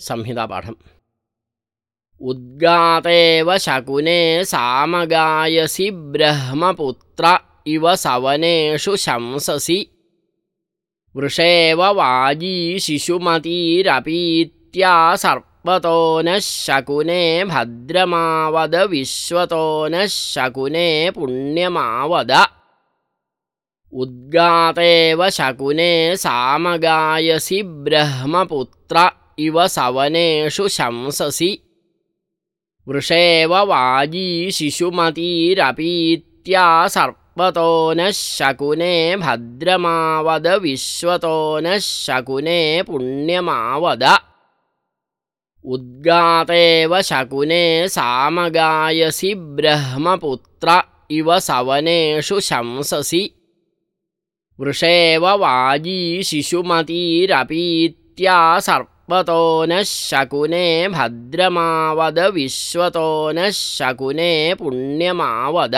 संहितापाठम्। उद्गातेव शकुने सामगायसि ब्रह्मपुत्र इव सवनेषु शंससि। वृषेव वाजी शिशुमतीरपीत्या सर्पतो नः शकुने भद्रमावद विश्वतो नः शकुने पुण्यमावद। उद्गातेव शकुने सामगायसि ब्रह्मपुत्र इव सवनेषु शंससि वृषेव वाजी शिशुमतीरपीत्या सर्पतो नः शकुने भद्रमावद विश्वतो नः शकुने पुण्यमावद उद्गातेव शकुने सामगायसि ब्रह्मपुत्र इव सवनेषु शंससि वृषेव वाजी शिशुमतीरपीत्या सर्पतो नः शकुने भद्रमावद विश्वतो नः शकुने पुण्यमावद